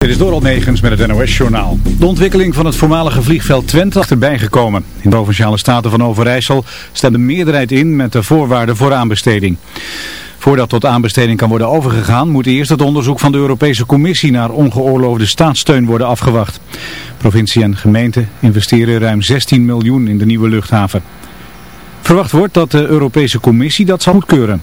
Dit is Doral Megens met het NOS-journaal. De ontwikkeling van het voormalige vliegveld Twente is erbij gekomen. In de Provinciale Staten van Overijssel staat de meerderheid in met de voorwaarden voor aanbesteding. Voordat tot aanbesteding kan worden overgegaan, moet eerst het onderzoek van de Europese Commissie naar ongeoorloofde staatssteun worden afgewacht. Provincie en gemeente investeren ruim 16 miljoen in de nieuwe luchthaven. Verwacht wordt dat de Europese Commissie dat zal goedkeuren.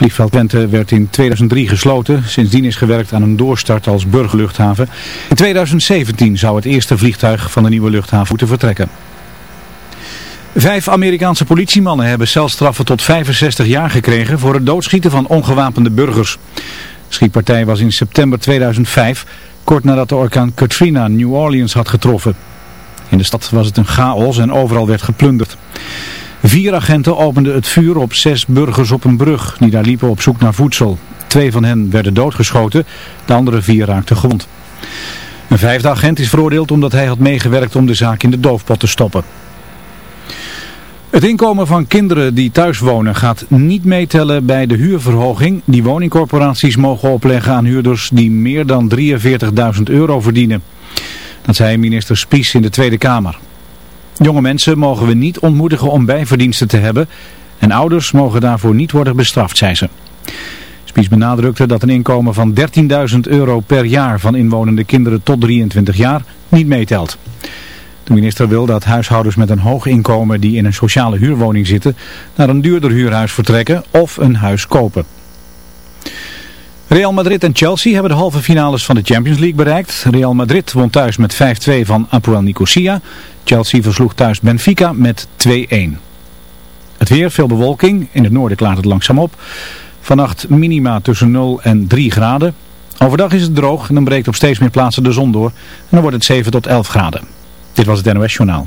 Vliegveld Twente werd in 2003 gesloten. Sindsdien is gewerkt aan een doorstart als burgerluchthaven. In 2017 zou het eerste vliegtuig van de nieuwe luchthaven moeten vertrekken. Vijf Amerikaanse politiemannen hebben celstraffen tot 65 jaar gekregen voor het doodschieten van ongewapende burgers. De schietpartij was in september 2005, kort nadat de orkaan Katrina New Orleans had getroffen. In de stad was het een chaos en overal werd geplunderd. Vier agenten openden het vuur op zes burgers op een brug die daar liepen op zoek naar voedsel. Twee van hen werden doodgeschoten, de andere vier raakten gewond. Een vijfde agent is veroordeeld omdat hij had meegewerkt om de zaak in de doofpot te stoppen. Het inkomen van kinderen die thuis wonen gaat niet meetellen bij de huurverhoging die woningcorporaties mogen opleggen aan huurders die meer dan 43.000 euro verdienen. Dat zei minister Spies in de Tweede Kamer. Jonge mensen mogen we niet ontmoedigen om bijverdiensten te hebben en ouders mogen daarvoor niet worden bestraft, zei ze. Spies benadrukte dat een inkomen van 13.000 euro per jaar van inwonende kinderen tot 23 jaar niet meetelt. De minister wil dat huishoudens met een hoog inkomen die in een sociale huurwoning zitten naar een duurder huurhuis vertrekken of een huis kopen. Real Madrid en Chelsea hebben de halve finales van de Champions League bereikt. Real Madrid won thuis met 5-2 van Apoel Nicosia. Chelsea versloeg thuis Benfica met 2-1. Het weer, veel bewolking. In het noorden klaart het langzaam op. Vannacht minima tussen 0 en 3 graden. Overdag is het droog en dan breekt op steeds meer plaatsen de zon door. En dan wordt het 7 tot 11 graden. Dit was het NOS Journaal.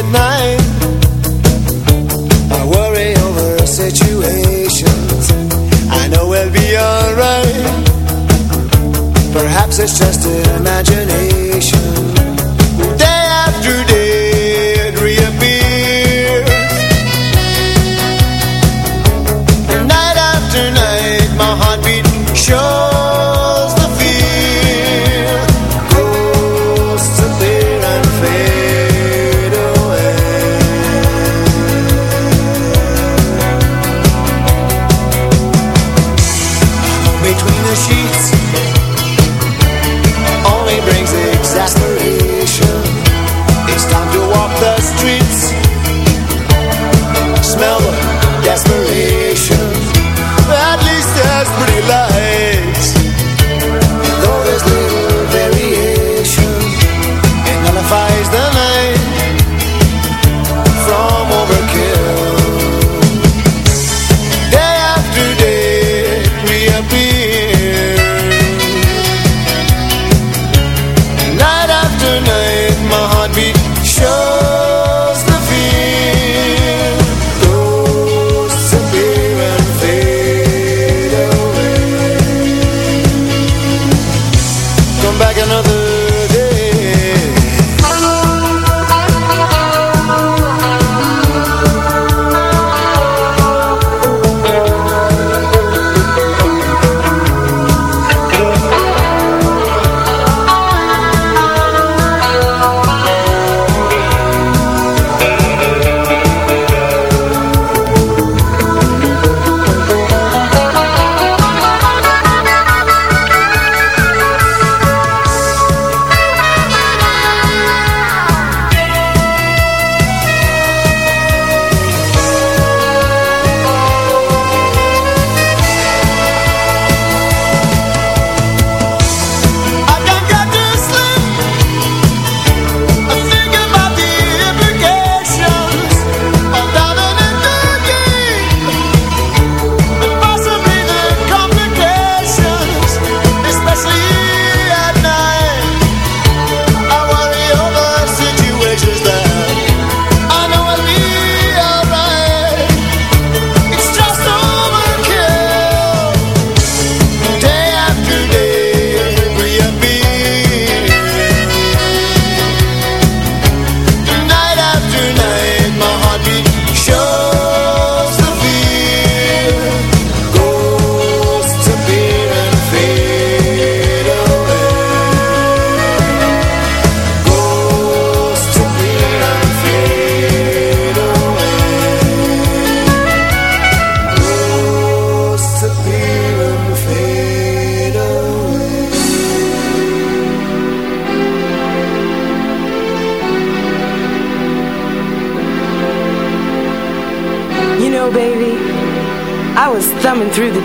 At night. I worry over situations. I know we'll be alright. Perhaps it's just imagination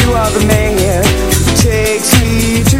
you are the man. Who takes me to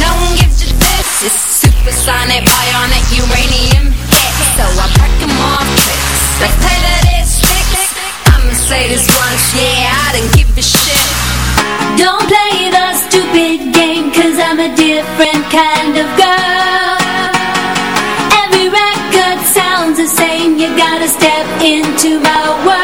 No one gives a diss. It's supersonic, bionic, uranium hit. So I break them off tricks. Let's play that it's tricks. I'ma say this once, yeah, I don't give a shit. Don't play the stupid game, cause I'm a different kind of girl. Every record sounds the same, you gotta step into my world.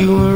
you were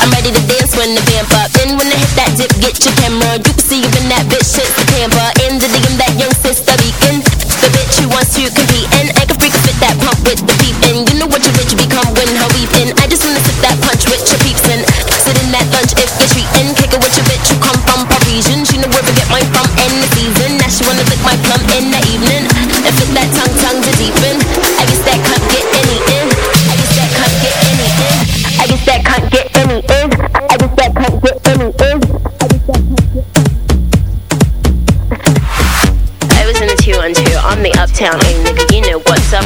I'm ready to dance when the vamp up Then when I hit that dip, get your camera. You can see you in that bitch, shit's the camper In the DM, that young sister beacon. The bitch who wants to compete and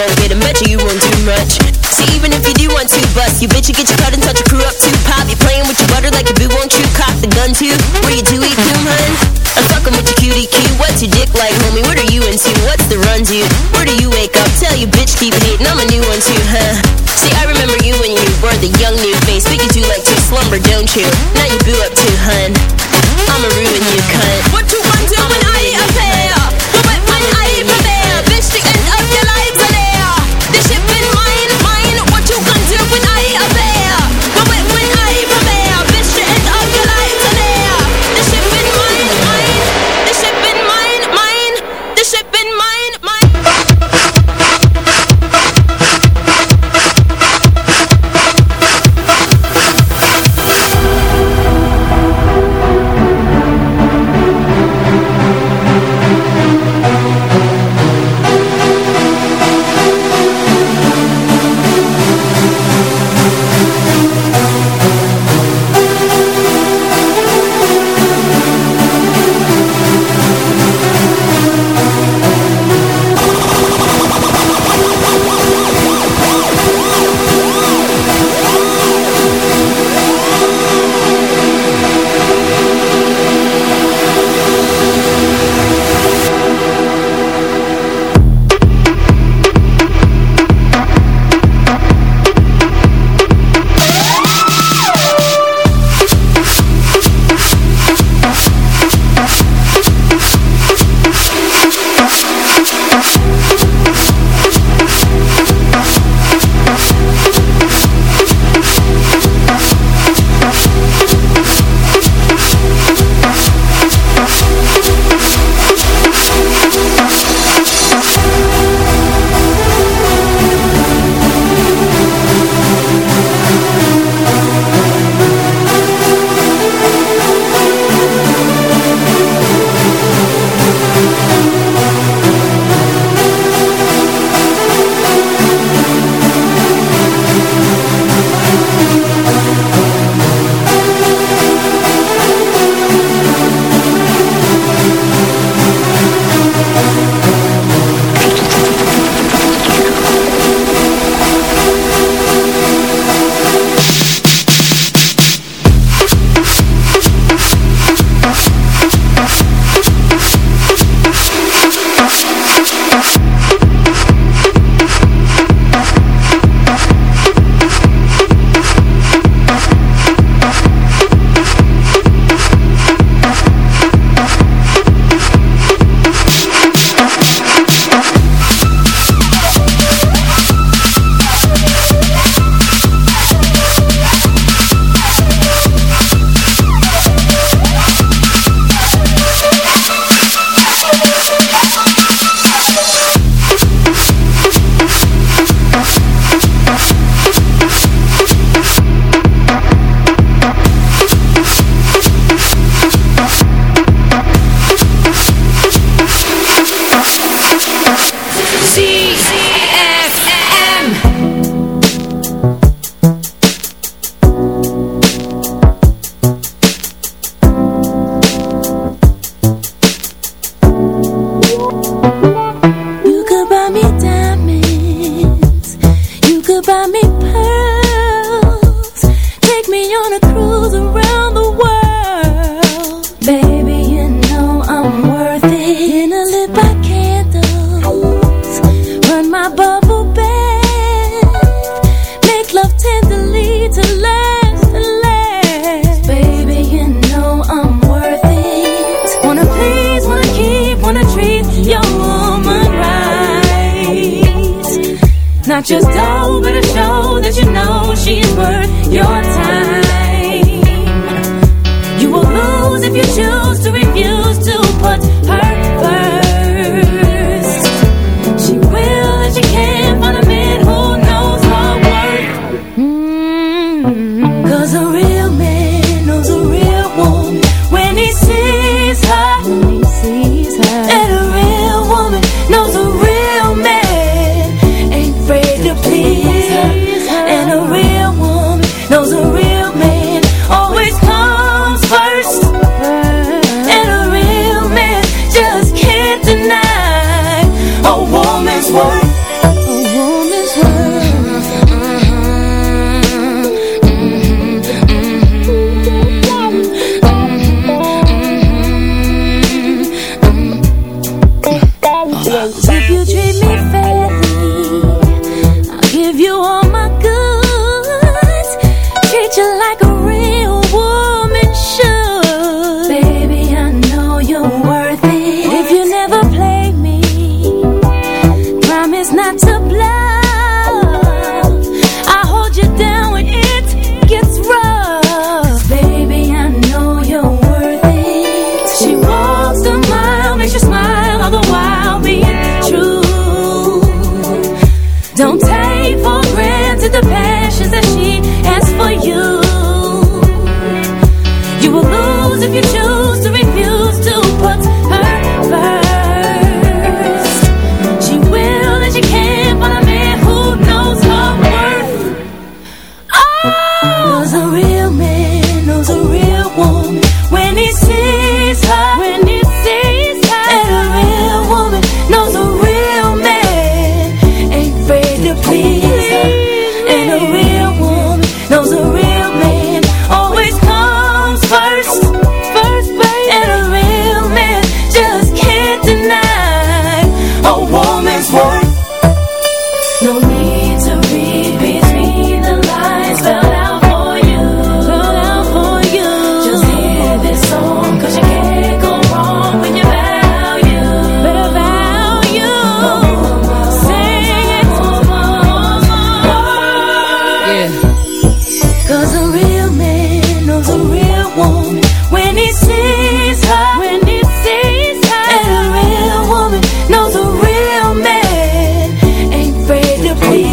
won't get him. Bet you, won't do much. See, even if you do want to bust, you bitch, you get your cut and touch your crew up too. Pop, you playing with your butter like a boo, won't you? Cock the gun too. Where you do eat coon, hun? I'm fucking with your cutie cue. What's your dick like, homie? What are you into? What's the run, dude? Where do you wake up? Tell you bitch keep hating. I'm a new one too, huh? See, I remember you when you were the young new face, but you do like to slumber, don't you? Now you boo up too, hun. I'ma ruin you, cunt. What you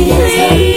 to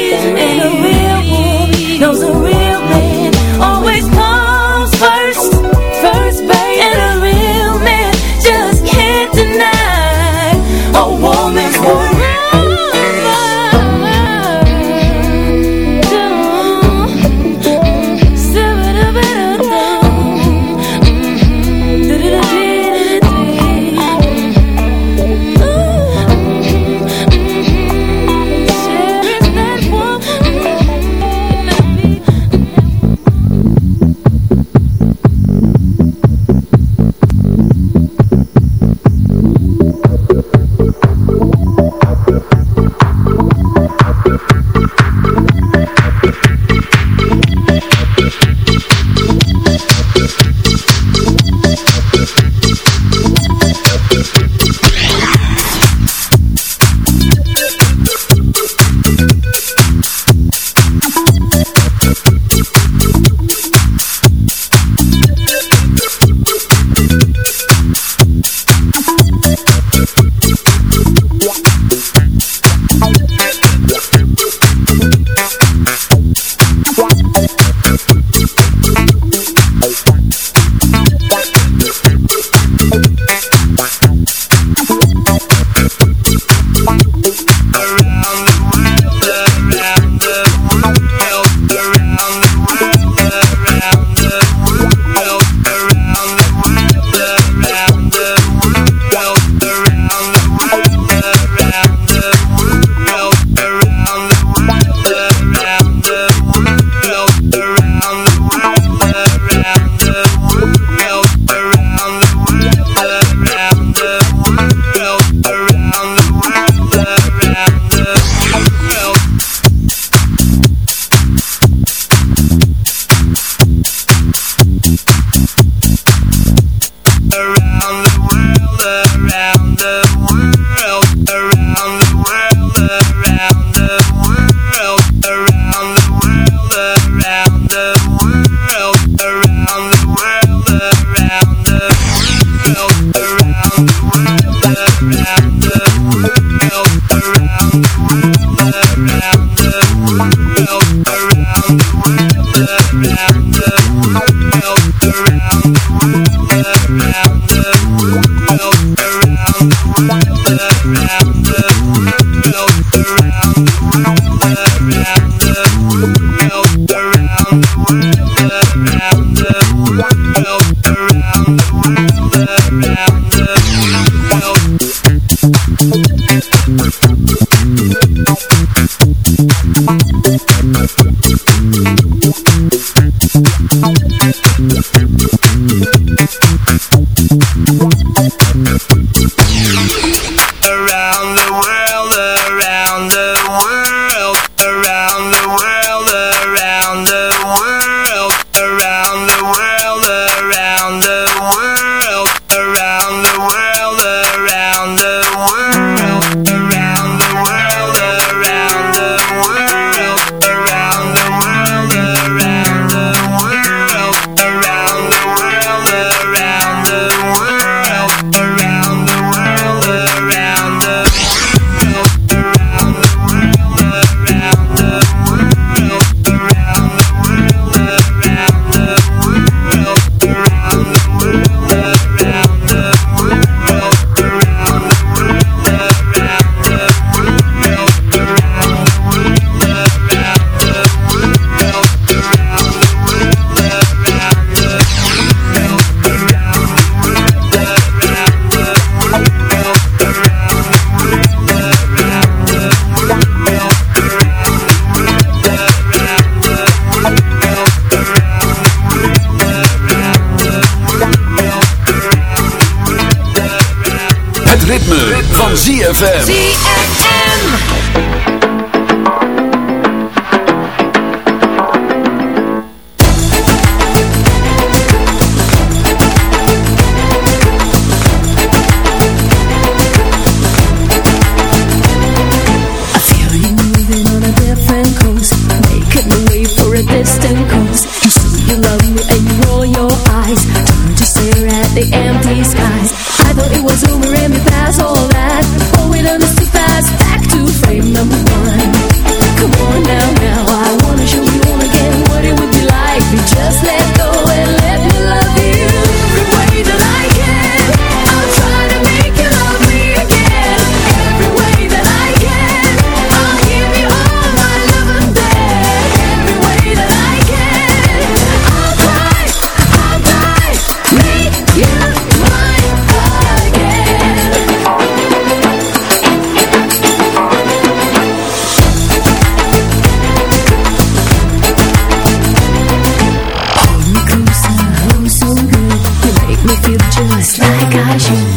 watching.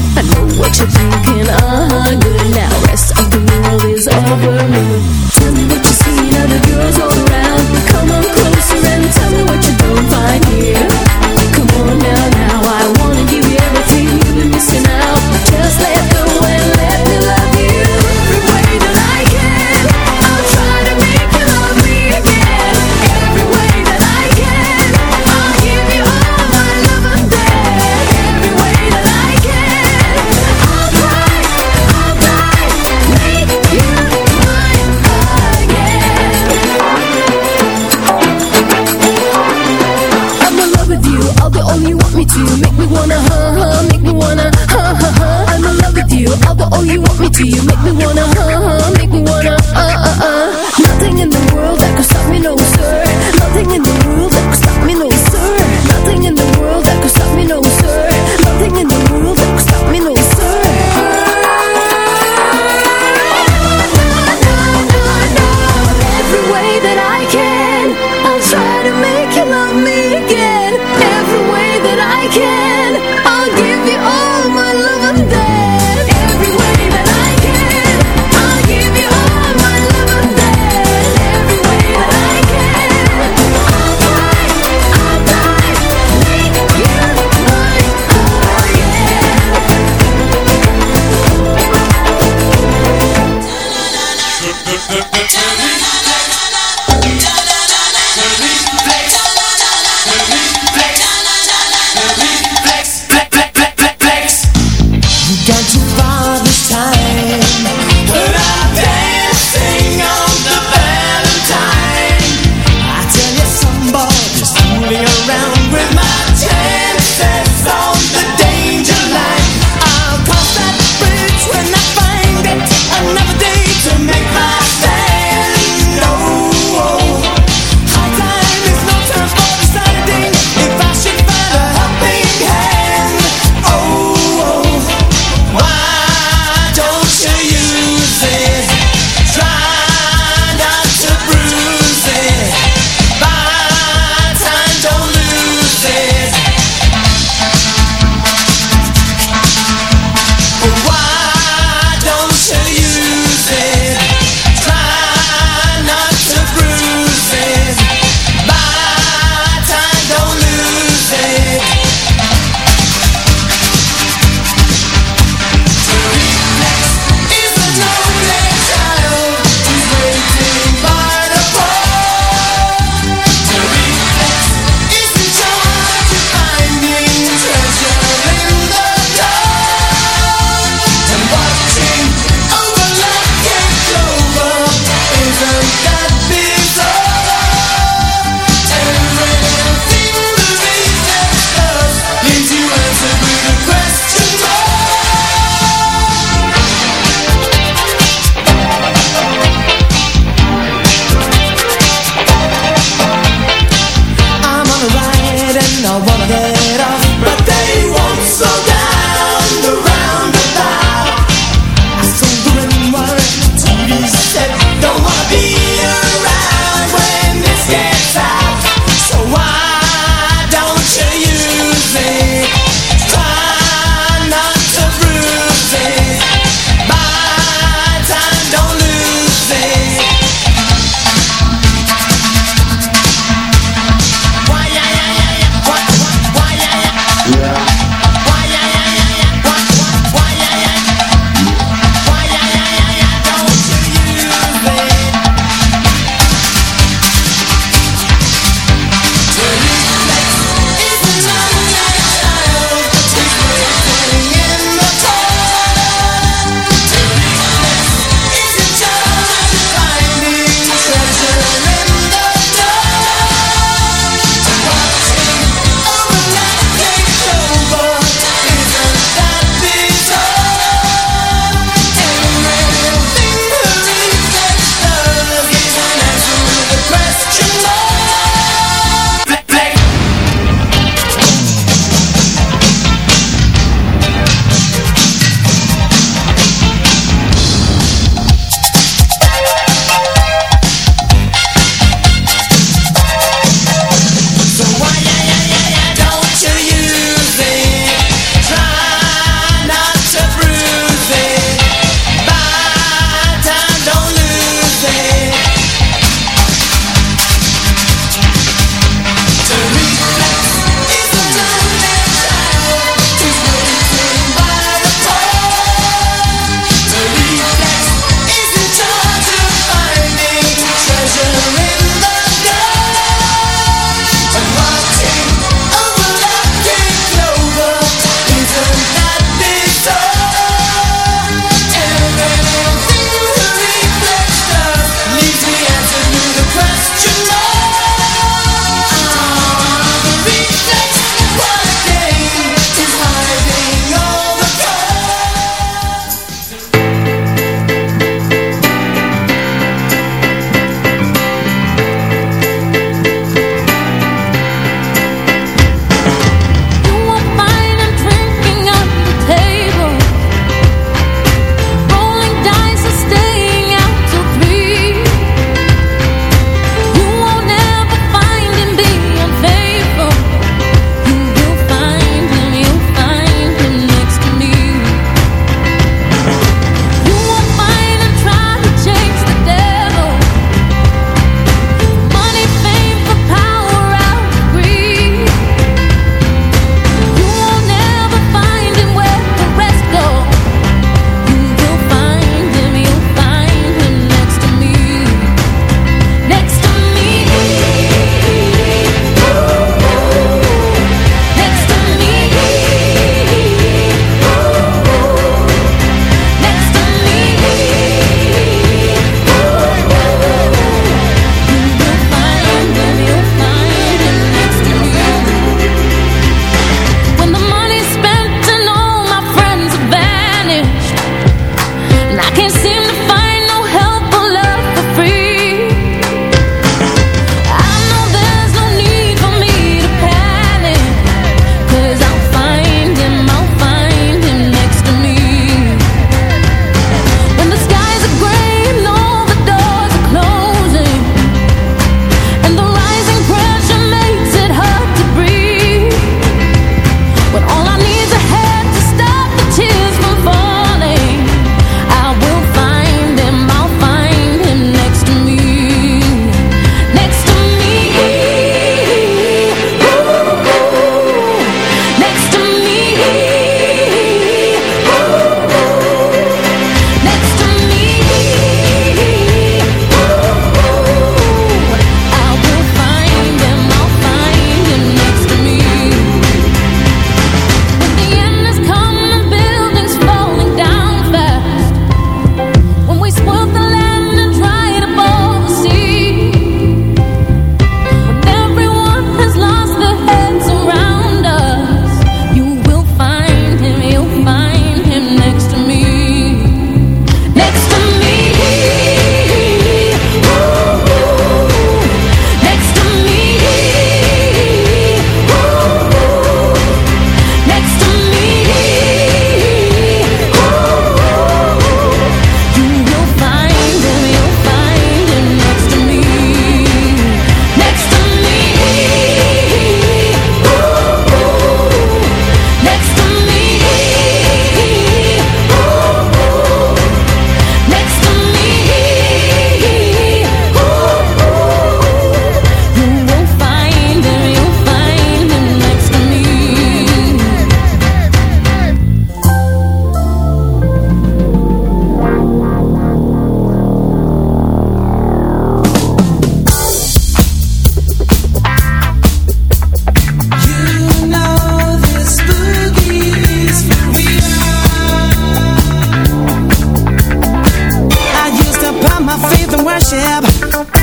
worship.